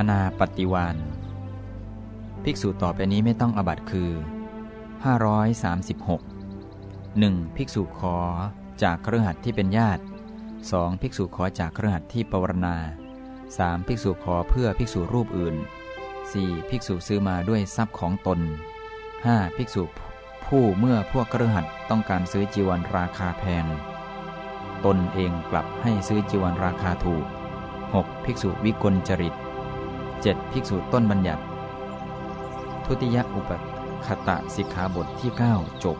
อนาปฏิวานภิกษุต่อไปนี้ไม่ต้องอบัตคือ 536 1. ภิกษุขอจากเครือขัดที่เป็นญาติ 2. ภิกษุขอจากเครือขัดที่ปวารณา 3. ภิกษุขอเพื่อภิกษุรูปอื่น 4. ภิกษุซื้อมาด้วยทรัพย์ของตน 5. ภิกษุผู้เมื่อพวกเครือขัดต้องการซื้อจีวรราคาแพง ตนเองกลับให้ซื้อจีวรราคาถูก 6. ภิกษุวิกลจริต 7. ภิกษุต้นบัญญัติ ทุติยอุปคตะสิกขาบทที่ 9 จบ